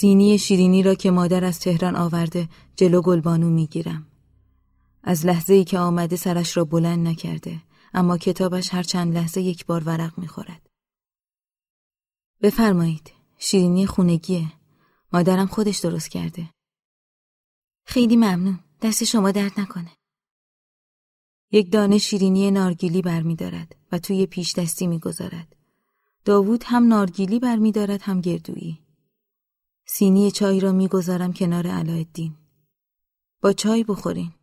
سینی شیرینی را که مادر از تهران آورده جلو گلبانو می‌گیرم. از لحظه ای که آمده سرش را بلند نکرده اما کتابش هر چند لحظه یک بار ورق می‌خورد. بفرمایید شیرینی خونگیه مادرم خودش درست کرده. خیلی ممنون دست شما درد نکنه. یک دانه شیرینی نارگیلی برمیدارد و توی پیش دستی می‌گذارد. داوود هم نارگیلی برمیدارد هم گردویی. سینی چای را می‌گذارم کنار علایالدین. با چای بخوریم.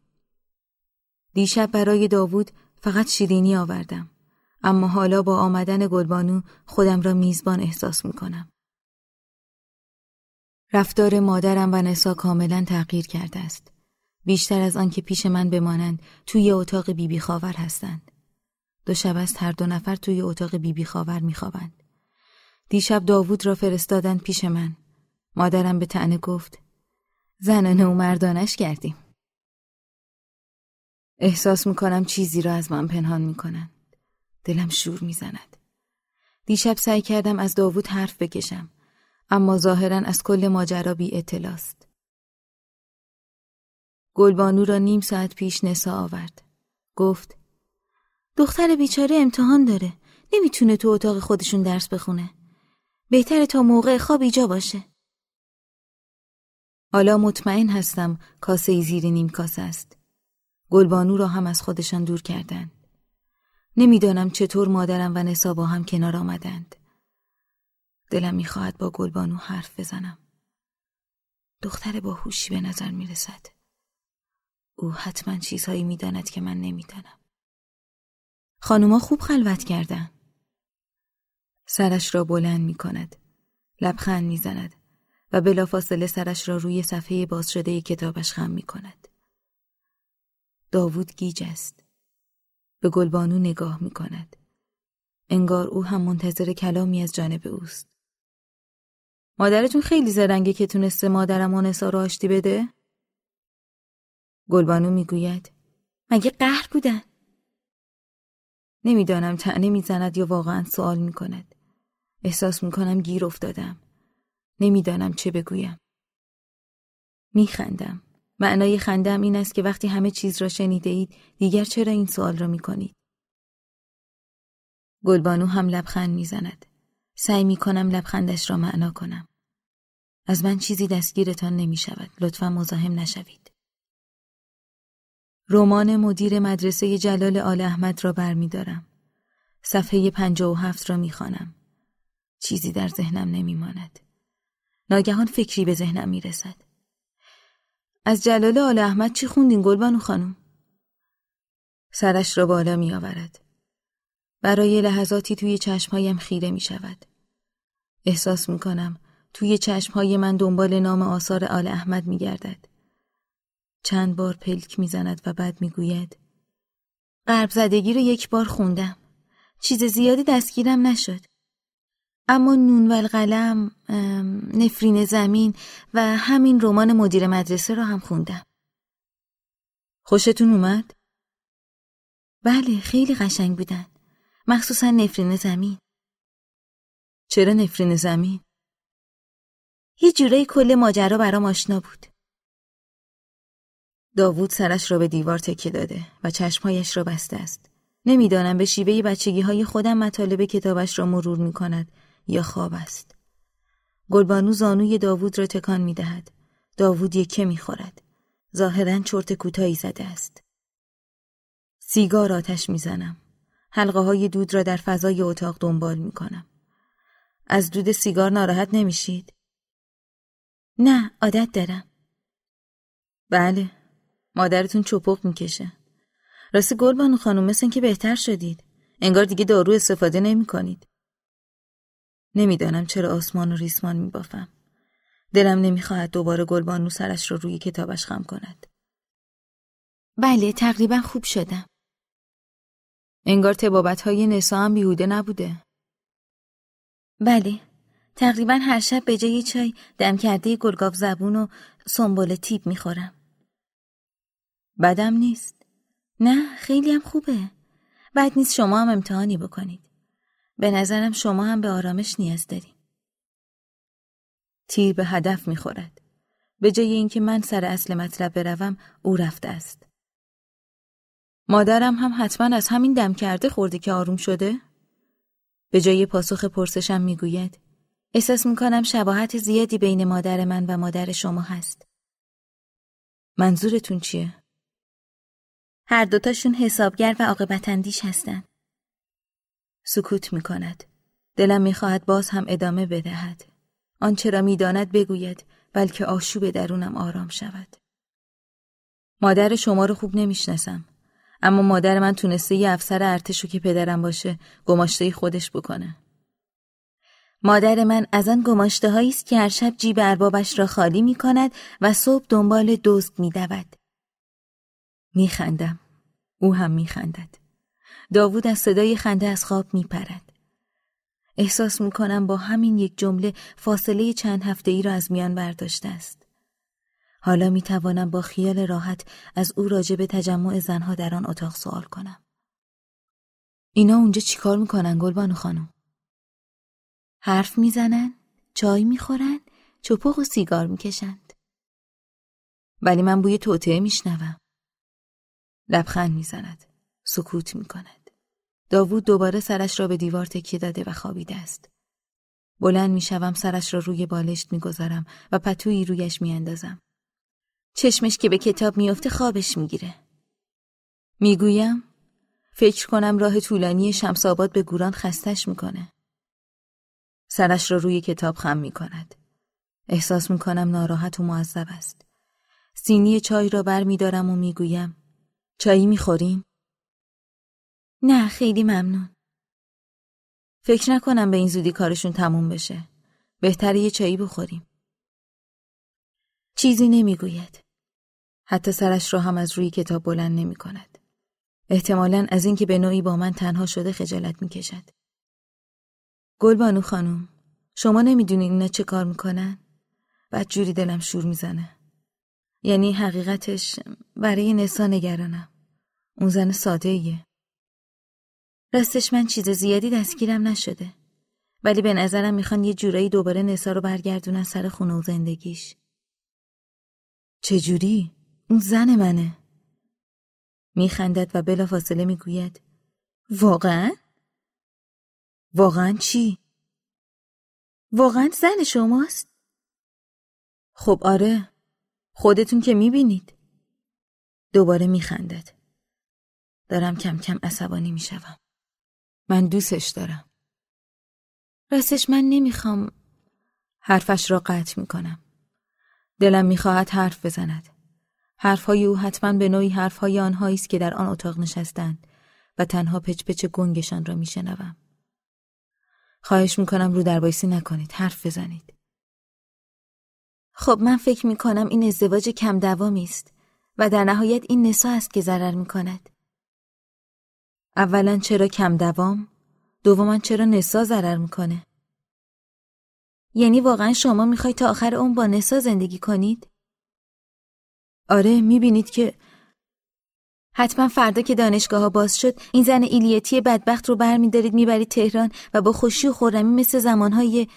دیشب برای داوود فقط شیرینی آوردم. اما حالا با آمدن گلبانو خودم را میزبان احساس می‌کنم. رفتار مادرم و نسا کاملا تغییر کرده است. بیشتر از آنکه پیش من بمانند توی اتاق بیبی بی خاور هستند. دو شب است هر دو نفر توی اتاق بیبی بی خاور میخوابند. دیشب داوود را فرستادند پیش من. مادرم به تنه گفت زنانه و مردانش کردیم. احساس می‌کنم چیزی را از من پنهان می‌کنند. دلم شور می‌زند. دیشب سعی کردم از داوود حرف بکشم. اما ظاهرا از کل ماجرا بی اطلاست. گلبانو را نیم ساعت پیش نسا آورد. گفت دختر بیچاره امتحان داره. نمی‌تونه تو اتاق خودشون درس بخونه. بهتره تا موقع خواب ایجا باشه. حالا مطمئن هستم کاسه زیر نیم کاسه است. گلبانو را هم از خودشان دور کردند. نمی‌دانم چطور مادرم و نسا با هم کنار آمدند. دلم می‌خواهد با گلبانو حرف بزنم. دختر باهوشی به نظر می‌رسد. او حتما چیزهایی می‌داند که من نمی‌دانم. خانوما خوب خلوت کردن. سرش را بلند می کند. لبخند می زند و بلافاصله سرش را روی صفحه باز شده کتابش خم می کند. داوود گیج است. به گلبانو نگاه می کند. انگار او هم منتظر کلامی از جانب اوست. مادرتون خیلی زرنگه که تونسته مادرم و نسا آشتی بده؟ گلبانو می‌گوید مگه قهر بودن؟ نمی‌دانم تنه می‌زند یا واقعا سوال می‌کند. احساس می‌کنم گیر افتادم. نمی‌دانم چه بگویم. میخندم. معنای خندم این است که وقتی همه چیز را شنیده اید دیگر چرا این سوال را می‌کنید؟ گلبانو هم لبخند می‌زند. سعی می‌کنم لبخندش را معنا کنم. از من چیزی دستگیرتان نمی شود. لطفا مزاحم نشوید. رمان مدیر مدرسه جلال آل احمد را برمیدارم. صفحه پنجا و هفت را می‌خوانم. چیزی در ذهنم نمیماند. ناگهان فکری به ذهنم می‌رسد. از جلال آل احمد چی خوندین گلبانو خانم؟ سرش را بالا می آورد. برای لحظاتی توی چشمهایم خیره می شود. احساس می کنم توی چشمهای من دنبال نام آثار آل احمد می گردد. چند بار پلک می زند و بعد می گوید قرب زدگی رو یک بار خوندم. چیز زیادی دستگیرم نشد. اما نون و القلم، نفرین زمین و همین رمان مدیر مدرسه را هم خوندم. خوشتون اومد؟ بله خیلی قشنگ بودن. مخصوصا نفرین زمین. چرا نفرین زمین؟ یه جورایی کل ماجرا برام آشنا بود. داوود سرش را به دیوار تکیه داده و چشمهایش را بسته است. نمی‌دانم به شیوه بچگی های خودم مطالب کتابش را مرور می کند یا خواب است. گلبانو زانوی داوود را تکان می دهد. داوود یکه می خورد. ظاهرا چرت کوتاهی زده است. سیگار آتش می‌زنم. حلقه های دود را در فضای اتاق دنبال می کنم. از دود سیگار ناراحت نمیشید؟ نه عادت دارم. بله مادرتون چپق می‌کشه. راستی گلبانو خانم مثل که بهتر شدید. انگار دیگه دارو استفاده نمی کنید. نمی‌دانم چرا آسمان و ریسمان میبافم. دلم نمی‌خواهد دوباره گلبانو سرش رو روی کتابش خم کند. بله تقریبا خوب شدم. انگار تبابت های نسا هم بیهوده نبوده. بله تقریبا هر شب به جای چای دم کرده گلگاف زبون و سنبال تیب می‌خورم. بدم نیست. نه خیلی هم خوبه. بد نیست شما هم امتحانی بکنید. به نظرم شما هم به آرامش نیاز دارید. تیر به هدف می‌خورد. به جای اینکه من سر اصل مطلب بروم او رفته است. مادرم هم حتما از همین دم کرده خورده که آروم شده؟ به جای پاسخ پرسشم می‌گوید احساس می‌کنم شباهت زیادی بین مادر من و مادر شما هست. منظورتون چیه؟ هر دوتاشون حسابگر و عاقبت اندیش هستن. سکوت می کند. دلم می‌خواهد باز هم ادامه بدهد. آنچه را می‌داند بگوید بلکه آشوب درونم آرام شود. مادر شما رو خوب نمی‌شناسم. اما مادر من تونسته یه افسر ارتشو که پدرم باشه گماشته خودش بکنه. مادر من از آن گماشته است که هر شب جیب اربابش را خالی می کند و صبح دنبال دزد می دود. می خندم. او هم می خندد. داوود از صدای خنده از خواب می پرد. احساس می کنم با همین یک جمله فاصله چند هفته ای را از میان برداشته است. حالا می توانم با خیال راحت از او راجع به تجمع زنها در آن اتاق سوال کنم. اینا اونجا چیکار می‌کنن گلبانو خانم؟ حرف می‌زنن، چای می‌خورن، چپق و سیگار می‌کشند. ولی من بوی توطعه میشنوم. لبخند می‌زند. سکوت می‌کند. داوود دوباره سرش را به دیوار تکیه داده و خوابیده است. بلند می‌شوم سرش را روی بالشت می‌گذارم و پتویی رویش میاندازم. چشمش که به کتاب میافته خوابش می‌گیره. می‌گویم فکر کنم راه طولانی شمساباد به گوران خستش می‌کنه. سرش را روی کتاب خم می کند. احساس می کنم ناراحت و معذب است. سینی چای را بر می دارم و می گویم چایی می خوریم؟ نه خیلی ممنون. فکر نکنم به این زودی کارشون تموم بشه. بهتره یه چایی بخوریم. چیزی نمی‌گوید. حتی سرش را هم از روی کتاب بلند نمی کند. احتمالا از اینکه به نوعی با من تنها شده خجالت می کشد. گلبانو خانم شما نمی‌دونین اینا چه کار می‌کنن؟ بعد جوری دلم شور می‌زنه یعنی حقیقتش برای نسا نگرانم اون زن ساده ایه راستش من چیز زیادی دستگیرم نشده ولی به نظرم می‌خوان یه جورایی دوباره نسا رو برگردونن سر خونه و زندگیش چجوری؟ اون زن منه میخندد و بلافاصله می‌گوید واقعا؟ واقعا چی؟ واقعا زن شماست؟ خب آره خودتون که می‌بینید دوباره میخندد دارم کم کم عصبانی می‌شوم من دوستش دارم. راستش من نمی‌خوام حرفش را قطع می‌کنم. دلم می‌خواهد حرف بزند. حرفهای او حتما به نوعی حرفهای آنهایی است که در آن اتاق نشستند و تنها پچ پچ گنگشان را میشنوم. خواهش می‌کنم رو در بایسی نکنید. حرف بزنید. خب من فکر می‌کنم این ازدواج کم دوامی است و در نهایت این نسا است که ضرر می‌کند. اولا چرا کم دوام؟ دوما چرا نسا ضرر می‌کنه؟ یعنی واقعا شما می‌خواید تا آخر اون با نسا زندگی کنید؟ آره می‌بینید که حتما فردا که دانشگاه ها باز شد این زن ایلیتی بدبخت رو برمیدارید می‌برید تهران و با خوشی و خورمی مثل زمانهای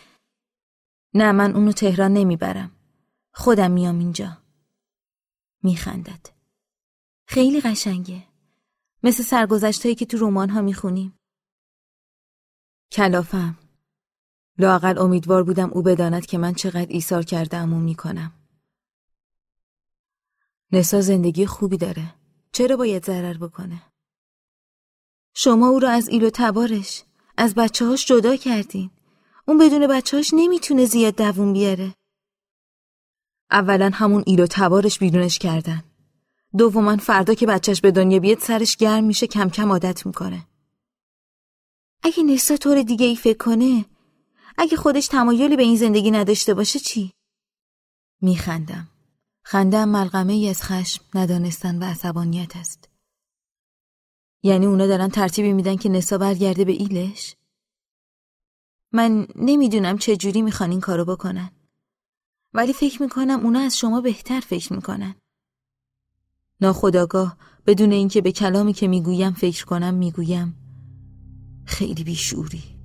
نه من اونو تهران نمی‌برم. خودم میام اینجا. میخندد. خیلی قشنگه. مثل سرگذشتهایی که تو رمان ها می‌خونیم. کلافم. لاقل امیدوار بودم او بداند که من چقدر ایثار کردم و می‌کنم. نسا زندگی خوبی داره. چرا باید ضرر بکنه؟ شما او را از ایل و تبارش از بچه هاش جدا کردین. اون بدون بچه هاش نمی‌تونه زیاد دووم بیاره. اولا همون ایل و تبارش بیرونش کردن. دوما فردا که بچهش به دنیا بیاد سرش گرم میشه کم کم عادت می‌کنه اگه نسا طور دیگه ای فکر کنه اگه خودش تمایلی به این زندگی نداشته باشه چی؟ میخندم خندم ملغمه ای از خشم ندانستن و عصبانیت است. یعنی اونا دارن ترتیبی میدن که نسا برگرده به ایلش؟ من نمی‌دونم چه جوری می‌خوان این کارو بکنن. ولی فکر می‌کنم اونا از شما بهتر فکر می‌کنن. ناخداگاه بدون اینکه به کلامی که می‌گویم فکر کنم می‌گویم خیلی بیشوری.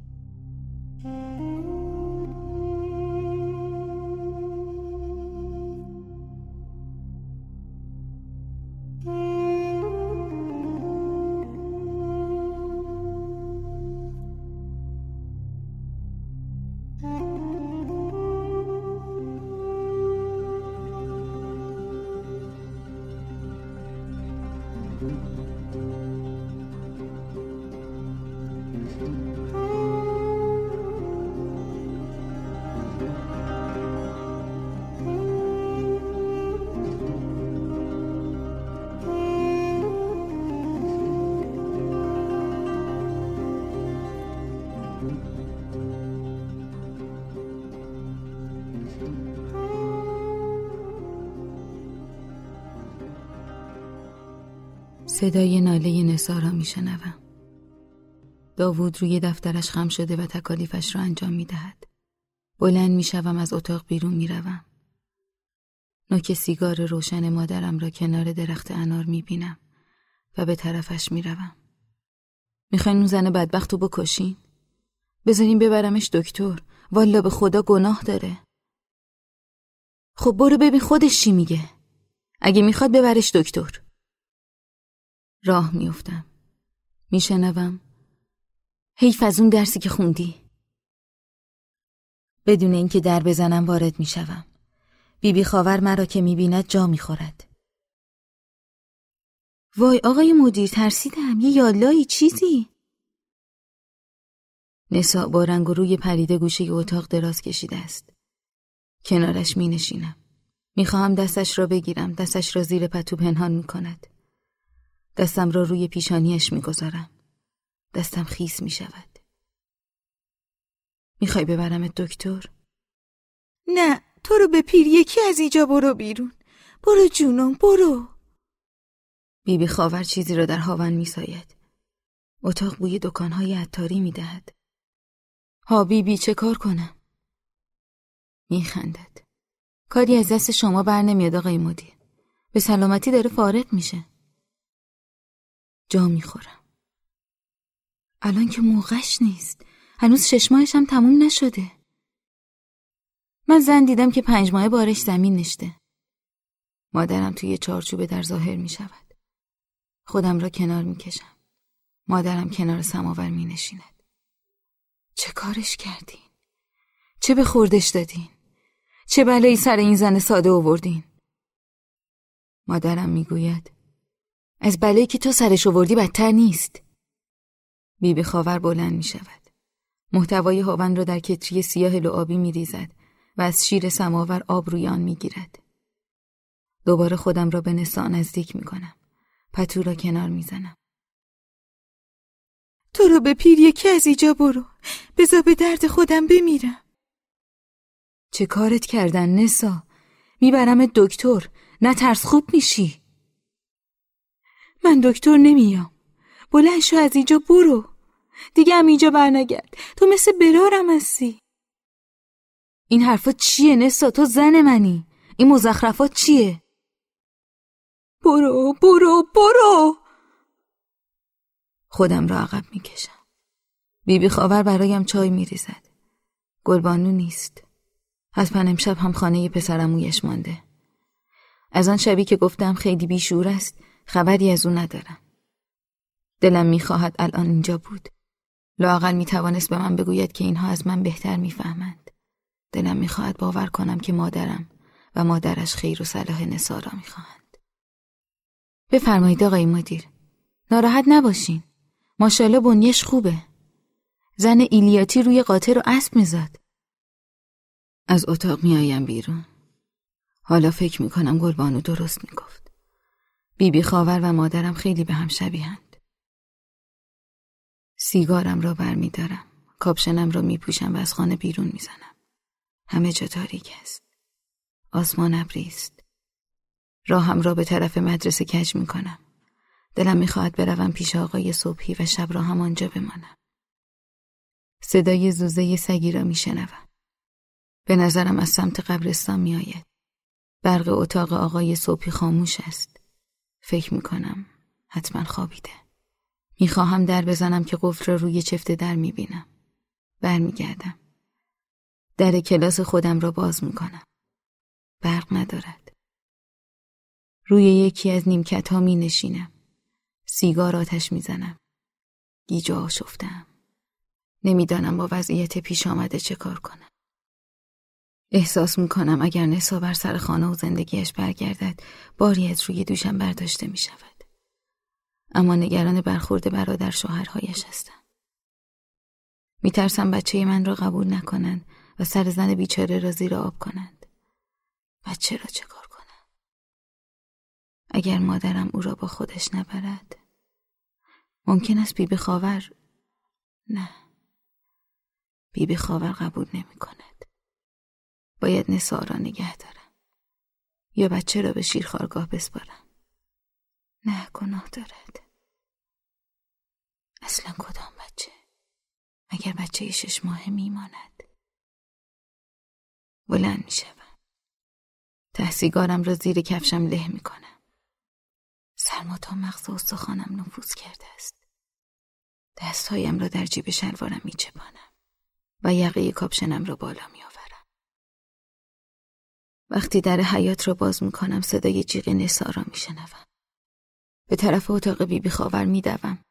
صدای ناله نسا را میشنوم داوود روی دفترش خم شده و تکالیفش را انجام می دهد. بلند می شوم از اتاق بیرون می روم. نوک سیگار روشن مادرم را کنار درخت انار می بینم و به طرفش می روم. می‌خواین اون زن بدبخت رو بکشین؟ بذارین ببرمش دکتر والا به خدا گناه داره خب برو ببین خودش چی میگه اگه می‌خواد ببرش دکتر راه میفتم میشنوم. حیف از اون درسی که خوندی. بدون اینکه در بزنم وارد می‌شوم. بیبی خاور مرا که می‌بیند جا می‌خورد. وای آقای مدیر ترسیدم. یه یالایی چیزی؟ نسا با رنگ و روی پریده گوشه اتاق دراز کشیده است. کنارش می نشینم دستش را بگیرم. دستش را زیر پتو پنهان می کند دستم را روی پیشانیش می گذارم دستم خیس می شود می‌خوای ببرمت دکتر؟ نه تو رو به پیر یکی از اینجا برو بیرون. برو جونم برو. بیبی بی خاور چیزی را در هاون میساید. اتاق بوی دکانهای عطاری می‌دهد. ها بیبی بی چه کار کنم؟ میخندد. کاری از دست شما بر نمیاد آقای مدیر. به سلامتی داره فارغ میشه. جا می‌خورم. الان که موقعش نیست. هنوز شش ماهش هم تموم نشده. من زن دیدم که پنج ماه بارش زمین نشته. مادرم توی چارچوبه در ظاهر می شود خودم را کنار می کشم مادرم کنار سماور می نشیند چه کارش کردین؟ چه به خوردش دادین؟ چه بلایی سر این زن ساده آوردین؟ مادرم می‌گوید از بلایی که تو سرش آوردی بدتر نیست بیبی بی خاور بلند می شود محتوای هاون را در کتری سیاه لعابی می ریزد و از شیر سماور آب روی آن می گیرد. دوباره خودم را به نسا نزدیک می کنم. پتو را کنار می زنم. تو رو به پیر یکی از ایجا برو. بزا به درد خودم بمیرم. چه کارت کردن نسا؟ می‌برم دکتر. نه ترس خوب میشی. من دکتر نمیام. بلند شو از اینجا برو. دیگه هم اینجا برنگرد. تو مثل برارم هستی. این حرفا چیه نسا تو زن منی این مزخرفات چیه برو برو برو خودم را عقب می‌کشم بیبی خاور برایم چای میریزد گلبانو نیست از پن امشب هم خانه پسرمویش مانده از آن شبی که گفتم خیلی بیشور است خبری از او ندارم دلم می‌خواهد الان اینجا بود لاقل می‌توانست به من بگوید که اینها از من بهتر می‌فهمند دلم می‌خواهد باور کنم که مادرم و مادرش خیر و صلاح نسا را می‌خواهند. بفرمایید آقای مدیر. ناراحت نباشین. ماشاءالله بنیش خوبه. زن ایلیاتی روی قاطر رو اسب می‌زد. از اتاق میایم بیرون. حالا فکر می‌کنم گلبانو درست می‌گفت. بیبی بی خاور و مادرم خیلی به هم شبیهند. سیگارم را برمیدارم. کاپشنم را میپوشم و از خانه بیرون می‌زنم. همه جا تاریک است. آسمان ابری است. راهم را به طرف مدرسه کج می کنم. دلم می‌خواهد بروم پیش آقای صبحی و شب را همانجا بمانم. صدای زوزه سگی را میشنوم. به نظرم از سمت قبرستان میآید. برق اتاق آقای صبحی خاموش است. فکر می‌کنم حتما خوابیده. می‌خواهم در بزنم که قفل را روی چفت در می‌بینم. برمیگردم. در کلاس خودم را باز می‌کنم. برق ندارد. روی یکی از نیمکت ها می نشینم. سیگار آتش می‌زنم. گیجا آشفتم. نمی‌دانم با وضعیت پیش آمده چه کار کنم. احساس می‌کنم اگر نسا بر سر خانه و زندگیش برگردد باری از روی دوشم برداشته می شود. اما نگران برخورد برادر شوهرهایش هستم. میترسم بچه من را قبول نکنند و سر زن بیچاره را زیر آب کنند. بچه را چه کار کنم؟ اگر مادرم او را با خودش نبرد ممکن است بیبی خاور نه. بیبی خاور قبول نمی کند باید نسا را نگه دارم. یا بچه را به شیرخارگاه بسپارم. نه گناه دارد. اصلا کدام بچه؟ مگر بچه شش ماه میماند. بلند می‌شوم. تحصیگارم را زیر کفشم له می‌کنم. سرما تا مغز استخوانم نفوذ کرده است. دستهایم را در جیب شلوارم میچپانم و یقه کاپشنم را بالا میآورم. وقتی در حیات را باز می‌کنم صدای جیغ نسا را میشنوم. به طرف اتاق بیبی خاور میدوم.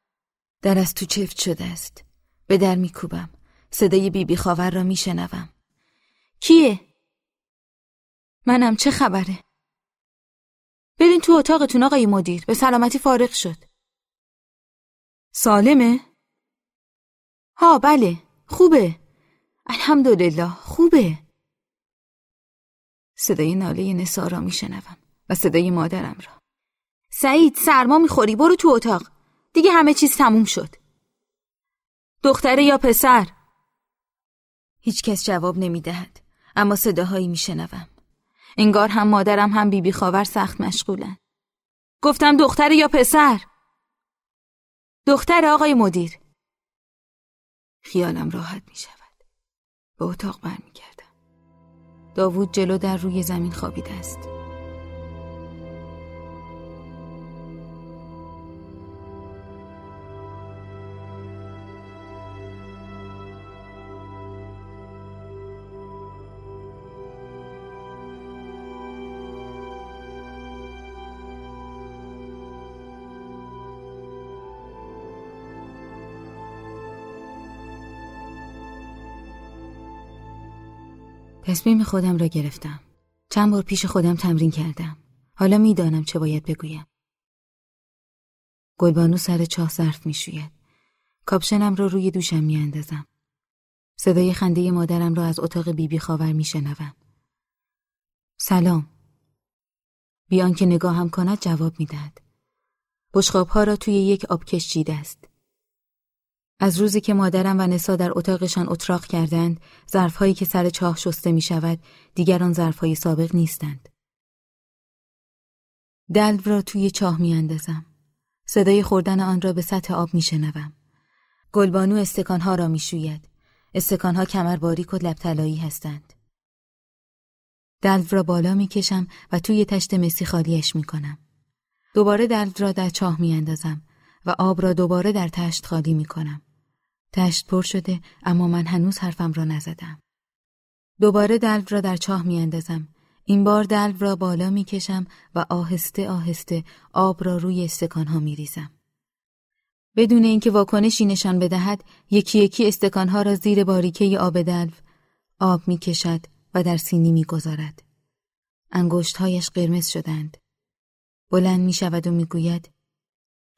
در از تو چفت شده است. به در میکوبم. صدای بیبی خاور را میشنوم. کیه؟ منم. چه خبره؟ برین تو اتاقتون آقای مدیر. به سلامتی فارغ شد. سالمه؟ ها بله. خوبه. الحمدلله خوبه. صدای ناله نسا را میشنوم و صدای مادرم را. سعید سرما می‌خوری؟ برو تو اتاق. دیگه همه چیز تموم شد. دختره یا پسر؟ هیچ کس جواب نمی‌دهد اما صداهایی میشنوم. انگار هم مادرم هم بیبی بی خاور سخت مشغولن. گفتم دختره یا پسر؟ دختر آقای مدیر. خیالم راحت می شود به اتاق برمیگردم. داوود جلو در روی زمین خوابیده است. تصمیم خودم را گرفتم. چند بار پیش خودم تمرین کردم. حالا می‌دانم چه باید بگویم. گلبانو سر چاه ظرف می‌شوید. کاپشنم را روی دوشم میاندازم. صدای خنده مادرم را از اتاق بیبی بی خاور میشنوم. سلام. بیان که نگاهم کند جواب می‌دهد. ها را توی یک آبکش چیده است. از روزی که مادرم و نسا در اتاقشان اتراق کردند، ظرفهایی که سر چاه شسته می شود، دیگر آن ظرفهای سابق نیستند. دلو را توی چاه می اندازم. صدای خوردن آن را به سطح آب می شنوم. گلبانو استکانها را می شوید. استکانها کمر باریک و لب هستند. دلو را بالا می کشم و توی تشت مسی خالیش می کنم. دوباره دلو را در چاه می اندازم و آب را دوباره در تشت خالی می کنم. تشت پر شده اما من هنوز حرفم را نزدم. دوباره دلو را در چاه می اندازم. این بار دلو را بالا می کشم و آهسته آهسته آب را روی استکانها می ریزم. بدون اینکه واکنشی نشان بدهد یکی یکی استکانها را زیر باریکه آب دلو آب می کشد و در سینی می گذارد. انگشتهایش قرمز شدند. بلند می شود و می گوید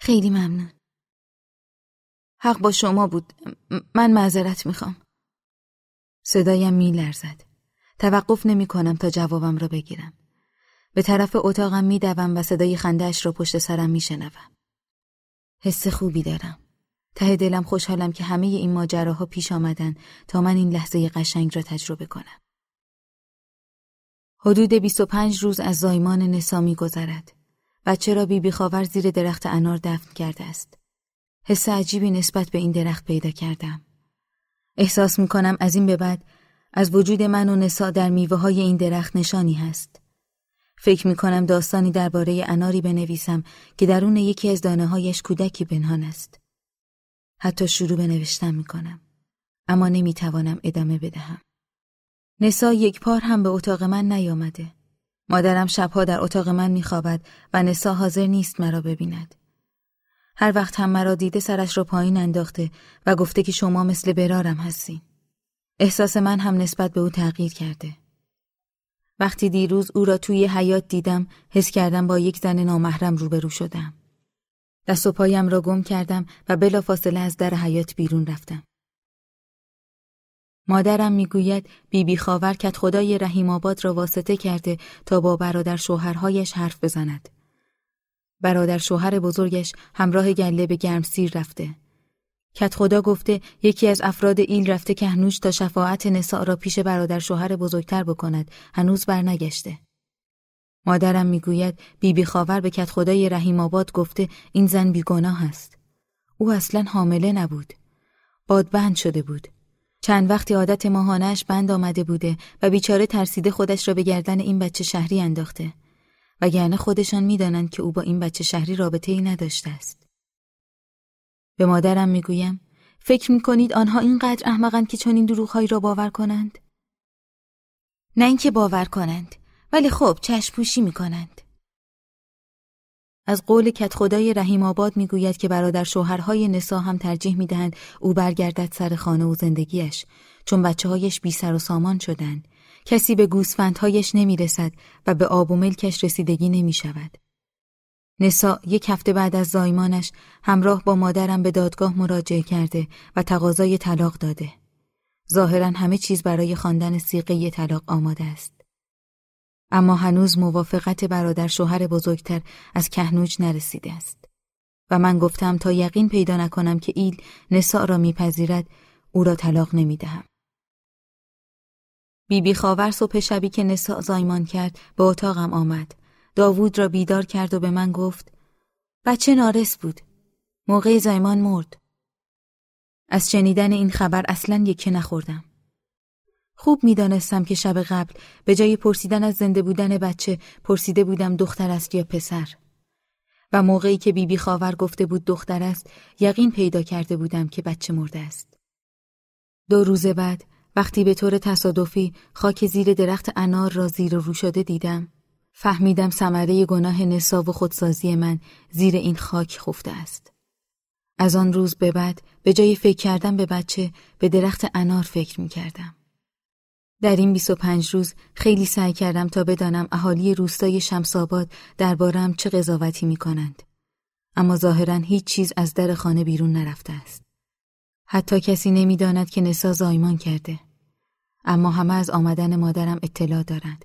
خیلی ممنون. حق با شما بود. من معذرت می‌خوام. صدایم میلرزد. توقف نمی کنم تا جوابم را بگیرم. به طرف اتاقم میدوم و صدای خندهاش را پشت سرم میشنوم. حس خوبی دارم. ته دلم خوشحالم که همه این ماجراها پیش آمدن تا من این لحظه قشنگ را تجربه کنم. حدود 25 روز از زایمان نسا گذرد. بچه را بیبی بی خاور زیر درخت انار دفن کرده است؟ حس عجیبی نسبت به این درخت پیدا کردم. احساس می کنم از این به بعد از وجود من و نسا در میوه های این درخت نشانی هست. فکر می کنم داستانی درباره اناری بنویسم که درون یکی از دانه هایش کودکی بنهان است. حتی شروع به نوشتن می کنم. اما نمی توانم ادامه بدهم. نسا یک پار هم به اتاق من نیامده. مادرم شبها در اتاق من میخوابد و نسا حاضر نیست مرا ببیند. هر وقت هم مرا دیده سرش را پایین انداخته و گفته که شما مثل برارم هستین. احساس من هم نسبت به او تغییر کرده. وقتی دیروز او را توی حیات دیدم حس کردم با یک زن نامحرم روبرو شدم. دست و پایم را گم کردم و بلافاصله از در حیات بیرون رفتم. مادرم می‌گوید بیبی بی خاور کت خدای رحیم آباد را واسطه کرده تا با برادر شوهرهایش حرف بزند. برادر شوهر بزرگش همراه گله به گرم سیر رفته. کت خدا گفته یکی از افراد ایل رفته که هنوز تا شفاعت نساء را پیش برادر شوهر بزرگتر بکند هنوز برنگشته. مادرم می‌گوید بیبی خاور به کت خدای رحیم آباد گفته این زن بیگناه است. او اصلا حامله نبود. بادبند شده بود. چند وقتی عادت ماهانش بند آمده بوده و بیچاره ترسیده خودش را به گردن این بچه شهری انداخته. وگرنه خودشان می‌دانند که او با این بچه شهری رابطه ای نداشته است. به مادرم می‌گویم فکر می‌کنید آنها اینقدر احمقند که چنین دروغهایی را باور کنند؟ نه اینکه باور کنند ولی خب چشم پوشی می‌کنند. از قول کت خدای رحیم آباد می‌گوید که برادر شوهرهای نسا هم ترجیح می‌دهند او برگردد سر خانه و زندگیش چون بچه هایش بی سر و سامان شدند کسی به گوسفندهایش نمی‌رسد و به آب و ملکش رسیدگی نمی شود. نسا یک هفته بعد از زایمانش همراه با مادرم به دادگاه مراجعه کرده و تقاضای طلاق داده. ظاهرا همه چیز برای خواندن سیغه طلاق آماده است. اما هنوز موافقت برادر شوهر بزرگتر از کهنوج نرسیده است. و من گفتم تا یقین پیدا نکنم که ایل نسا را میپذیرد او را طلاق نمی‌دهم. بیبی بی خاور صبح شبی که نسا زایمان کرد به اتاقم آمد. داوود را بیدار کرد و به من گفت بچه نارس بود. موقع زایمان مرد. از شنیدن این خبر اصلا یکی نخوردم. خوب می‌دانستم که شب قبل به جای پرسیدن از زنده بودن بچه پرسیده بودم دختر است یا پسر. و موقعی که بیبی بی خاور گفته بود دختر است یقین پیدا کرده بودم که بچه مرده است. دو روز بعد وقتی به طور تصادفی خاک زیر درخت انار را زیر رو شده دیدم فهمیدم ثمره گناه نصاب و خودسازی من زیر این خاک خفته است از آن روز به بعد به جای فکر کردن به بچه به درخت انار فکر می کردم. در این 25 روز خیلی سعی کردم تا بدانم اهالی روستای شمساباد دربارم چه قضاوتی می کنند. اما ظاهرا هیچ چیز از در خانه بیرون نرفته است. حتی کسی نمی‌داند که نسا زایمان کرده. اما همه از آمدن مادرم اطلاع دارند.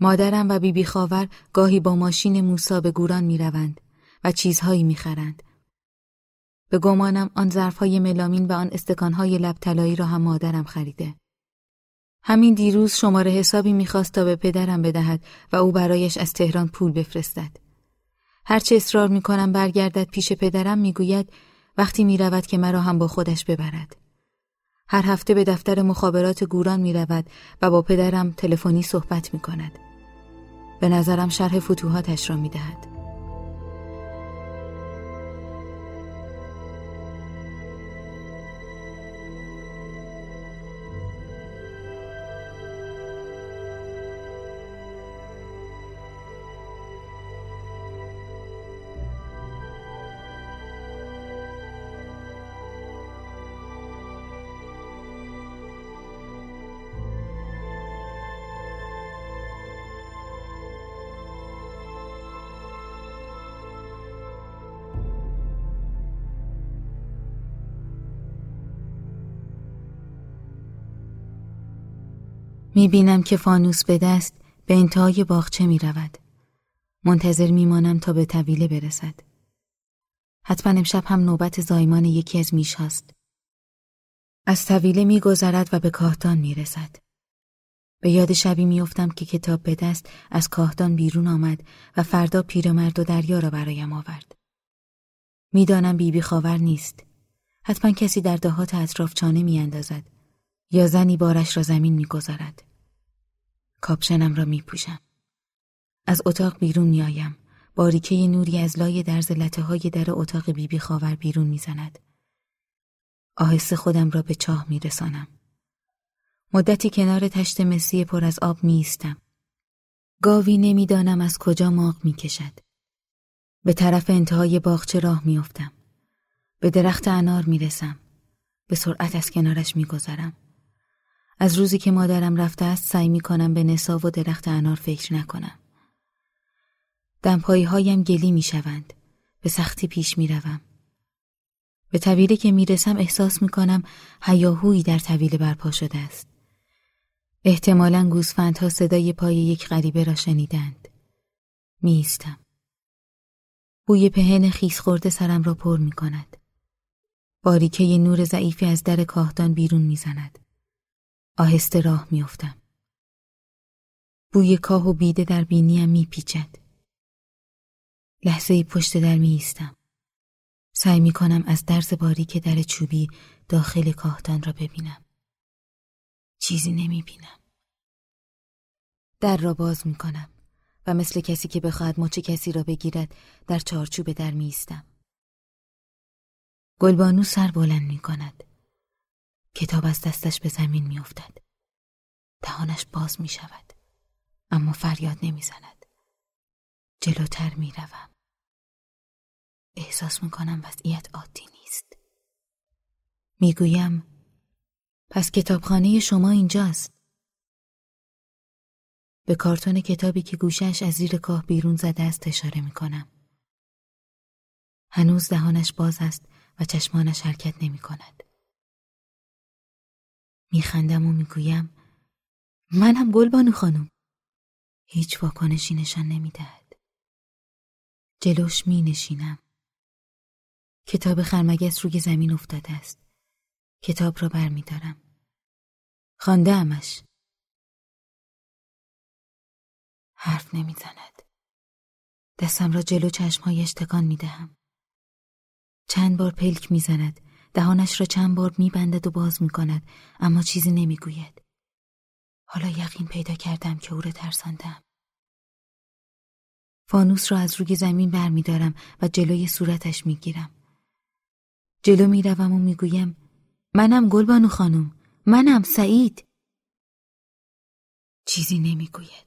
مادرم و بیبی بی خاور گاهی با ماشین موسا به گوران می روند و چیزهایی می خرند. به گمانم آن ظرفهای ملامین و آن استکانهای لب طلایی را هم مادرم خریده. همین دیروز شماره حسابی می‌خواست تا به پدرم بدهد و او برایش از تهران پول بفرستد. هرچه اصرار می‌کنم برگردد پیش پدرم می‌گوید وقتی می‌رود که مرا هم با خودش ببرد. هر هفته به دفتر مخابرات گوران می رود و با پدرم تلفنی صحبت می کند. به نظرم شرح فتوحاتش را می دهد. می بینم که فانوس به دست به انتهای باغچه می رود. منتظر می مانم تا به طویله برسد. حتما امشب هم نوبت زایمان یکی از میش هاست. از طویله می گذرد و به کاهتان می رسد. به یاد شبی میافتم که کتاب به دست از کاهتان بیرون آمد و فردا پیرمرد و دریا را برایم آورد. می‌دانم بیبی خاور نیست. حتما کسی در دهات اطراف چانه میاندازد یا زنی بارش را زمین می‌گذارد. کاپشنم را می پوشم. از اتاق بیرون میآیم. باریکه نوری از لای درز های در اتاق بیبی بی خاور بیرون می‌زند. آهسته خودم را به چاه میرسانم. مدتی کنار تشت مسی پر از آب میستم. گاوی نمی‌دانم از کجا ماغ می‌کشد. به طرف انتهای باغچه راه میافتم. به درخت انار می‌رسم. به سرعت از کنارش میگذرم. از روزی که مادرم رفته است سعی می کنم به نصاب و درخت انار فکر نکنم. دمپایی هایم گلی می شوند. به سختی پیش می روم. به طویله که می رسم احساس می کنم هیاهویی در طویله برپا شده است. احتمالا گوسفندها صدای پای یک غریبه را شنیدند. می ایستم. بوی پهن خیس خورده سرم را پر می کند. باریکه نور ضعیفی از در کاهدان بیرون می زند. آهسته راه میافتم. بوی کاه و بیده در بینیم میپیچد. لحظه پشت در می ایستم. سعی می کنم از درز که در چوبی داخل کاهتان را ببینم. چیزی نمی بینم. در را باز می کنم و مثل کسی که بخواهد مچ کسی را بگیرد در چارچوب در می ایستم. گلبانو سر بلند می کند. کتاب از دستش به زمین می افتد. دهانش باز می شود. اما فریاد نمی زند. جلوتر می روم. احساس می کنم وضعیت عادی نیست. می گویم پس کتابخانه شما اینجاست. به کارتون کتابی که گوشش از زیر کاه بیرون زده است اشاره می کنم. هنوز دهانش باز است و چشمانش حرکت نمی کند. میخندم و می‌گویم منم گلبانو خانم. هیچ واکنشی نشان نمی‌دهد. جلوش می نشینم. کتاب خرمگس روی زمین افتاده است. کتاب را بر می دارم. خانده همش. حرف نمی‌زند. دستم را جلو چشمهایش تکان می دهم. چند بار پلک می‌زند دهانش را چند بار میبندد و باز می‌کند اما چیزی نمی‌گوید. حالا یقین پیدا کردم که او را ترساندم. فانوس را از روی زمین برمیدارم و جلوی صورتش می‌گیرم. جلو می‌روم و می‌گویم منم گلبانو خانم منم سعید. چیزی نمی‌گوید.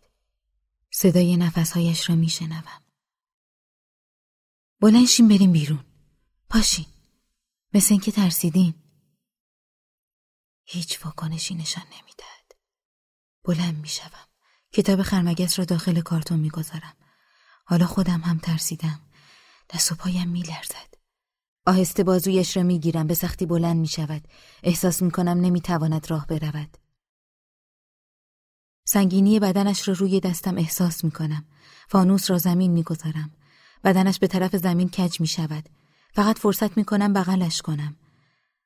صدای نفسهایش را میشنوم. بلنشیم بریم بیرون. پاشین. مثل اینکه ترسیدین. هیچ واکنشی نشان نمی‌دهد. بلند می‌شوم. کتاب خرمگس را داخل کارتون می‌گذارم. حالا خودم هم ترسیدم. دست و پایم میلرزد. آهسته بازویش را می‌گیرم. به سختی بلند می‌شود. احساس می‌کنم نمی‌تواند راه برود. سنگینی بدنش را روی دستم احساس می‌کنم. فانوس را زمین می‌گذارم. بدنش به طرف زمین کج می‌شود. فقط فرصت می کنم بغلش کنم.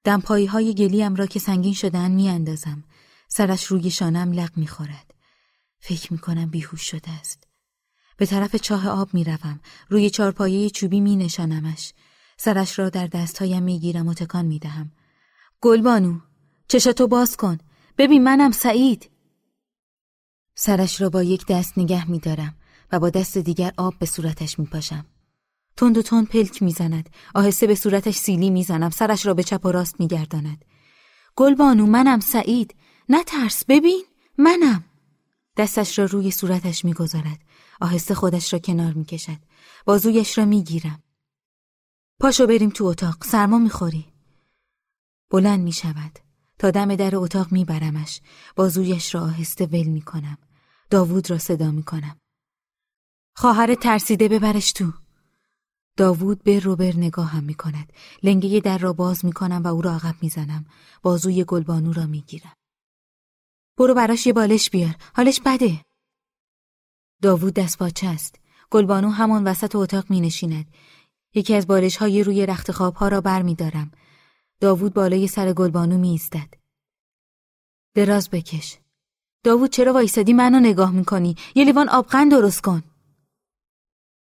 دمپایی های گلیم را که سنگین شدن می اندازم. سرش روی شانم لق می خورد. فکر می کنم بیهوش شده است. به طرف چاه آب می روم. روی چارپایه چوبی می نشانمش. سرش را در دستهایم می گیرم و تکان می دهم. گلبانو چشتو باز کن. ببین منم سعید. سرش را با یک دست نگه می دارم و با دست دیگر آب به صورتش می پاشم. تند و تند پلک می‌زند. آهسته به صورتش سیلی می‌زنم. سرش را به چپ و راست میگرداند. گلبانو منم سعید. نترس ببین منم. دستش را روی صورتش می‌گذارد. آهسته خودش را کنار می‌کشد. بازویش را می‌گیرم. پاشو بریم تو اتاق. سرما می‌خوری. بلند می‌شود. تا دم در اتاق میبرمش. بازویش را آهسته ول می‌کنم. داوود را صدا می‌کنم. خواهر ترسیده ببرش تو. داوود به روبر نگاه هم می کند. لنگه در را باز می کنم و او را عقب می زنم. بازوی گلبانو را می گیرم. برو براش یه بالش بیار. حالش بده. داوود دست باچه است. گلبانو همان وسط اتاق می نشیند. یکی از بالش های روی رخت خواب ها را بر می دارم. داوود بالای سر گلبانو می ایستد. دراز بکش. داوود چرا وایسادی منو نگاه می‌کنی؟ یه لیوان آبقند درست کن.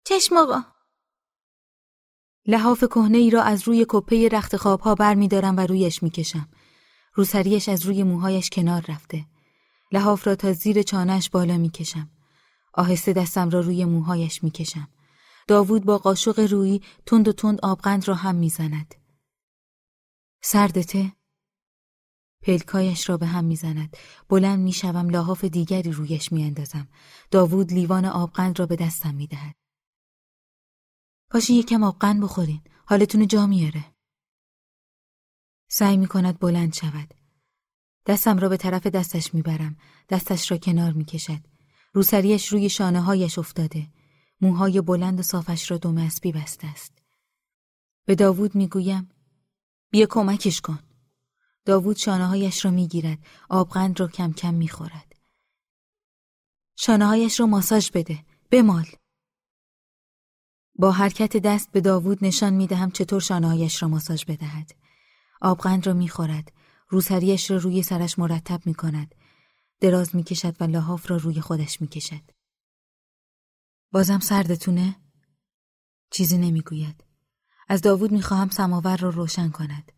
چشم آقا. لحاف کهنه ای را از روی کپه رخت خوابها بر می دارم و رویش می کشم. روسریش از روی موهایش کنار رفته. لحاف را تا زیر چانهش بالا می کشم. آهسته دستم را روی موهایش می کشم. داوود با قاشق روی تند و تند آبغند را هم می‌زند. سردته؟ پلکایش را به هم می‌زند. بلند می‌شوم لحاف دیگری رویش میاندازم. داوود لیوان آبغند را به دستم می‌دهد. پاشین یکم آبقند بخورین. حالتون جا میاره. سعی می‌کند بلند شود. دستم را به طرف دستش می‌برم. دستش را کنار می‌کشد. روسریش روی شانه هایش افتاده. موهای بلند و صافش را دم اسبی بسته است. به داوود می‌گویم بیا کمکش کن. داوود شانه هایش را می‌گیرد. آبقند را کم کم می‌خورد. شانه هایش را ماساژ بده. بمال. با حرکت دست به داوود نشان می دهم چطور شانهایش را ماساژ بدهد. آبغند را می خورد. روسریش را روی سرش مرتب می کند. دراز می کشد و لحاف را روی خودش می کشد. بازم سردتونه؟ چیزی نمی‌گوید. از داوود می‌خواهم سماور را روشن کند.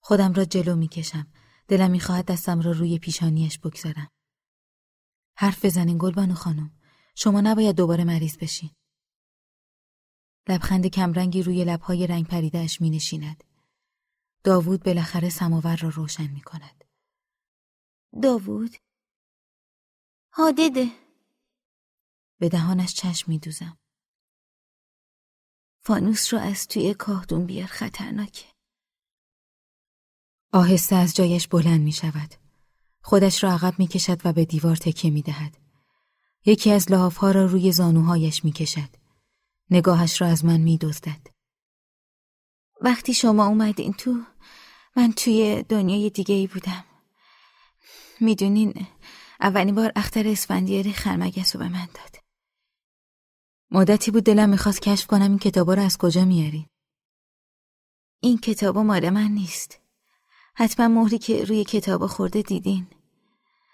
خودم را جلو می‌کشم. دلم می‌خواهد دستم را روی پیشانیش بگذارم. حرف بزنین گلبانو خانم. شما نباید دوباره مریض بشین. لبخند کمرنگی روی لبهای رنگ پریدهش می نشیند. داوود بالاخره سماور را روشن می کند. داوود هادده به دهانش چشم می دوزم. فانوس را از توی کاهدون بیار خطرناکه. آهسته از جایش بلند می شود. خودش را عقب می کشد و به دیوار تکیه می دهد. یکی از لحافها را روی زانوهایش می کشد. نگاهش را از من می دزدد. وقتی شما اومدین تو من توی دنیای دیگه ای بودم. می‌دونین اولین بار اختر اسفندیاری خرمگس رو به من داد. مدتی بود دلم می‌خواست کشف کنم این کتابا رو از کجا میاری. این کتابا مال من نیست. حتما مهری که روی کتابا خورده دیدین.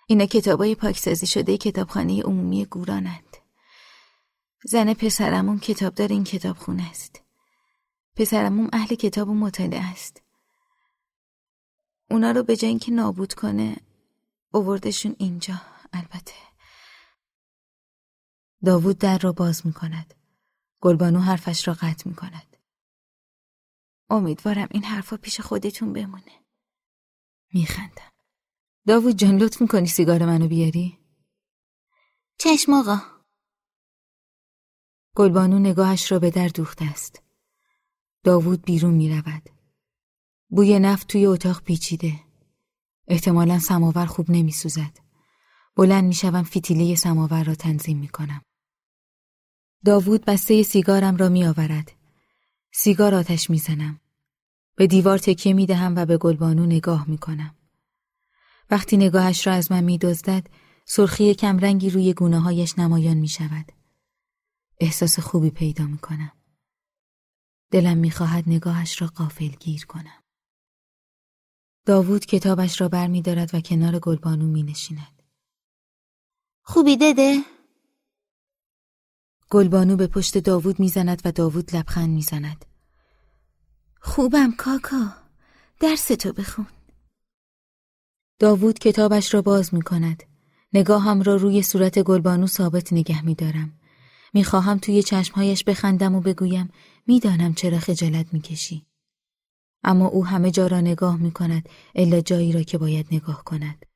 اینا کتابای پاکسازی شده کتابخانه عمومی گورانند. زن پسرمون کتابدار این کتابخونه است. پسرمون اهل کتاب و مطالعه است. اونا رو به جای اینکه نابود کنه اووردشون اینجا البته. داوود در را باز می کند. گلبانو حرفش را قطع می کند. امیدوارم این حرفا پیش خودتون بمونه. میخندم. داوود جان لطف می‌کنی سیگار منو بیاری؟ چشم آقا. گلبانو نگاهش را به در دوخته است. داوود بیرون می رود. بوی نفت توی اتاق پیچیده. احتمالا سماور خوب نمی سوزد. بلند می شوم فیتیله سماور را تنظیم می کنم. داوود بسته سیگارم را می آورد. سیگار آتش می زنم. به دیوار تکیه می دهم و به گلبانو نگاه می کنم. وقتی نگاهش را از من می دزدد، سرخی کمرنگی روی گونه هایش نمایان می شود. احساس خوبی پیدا می کنم. دلم می خواهد نگاهش را قافل گیر کنم. داوود کتابش را بر می دارد و کنار گلبانو می نشیند. خوبی دده؟ گلبانو به پشت داوود می‌زند و داوود لبخند می‌زند. خوبم کاکا درس تو بخون داوود کتابش را باز می کند نگاهم را روی صورت گلبانو ثابت نگه می دارم می خواهم توی چشمهایش بخندم و بگویم می‌دانم چرا خجالت می کشی. اما او همه جا را نگاه می کند الا جایی را که باید نگاه کند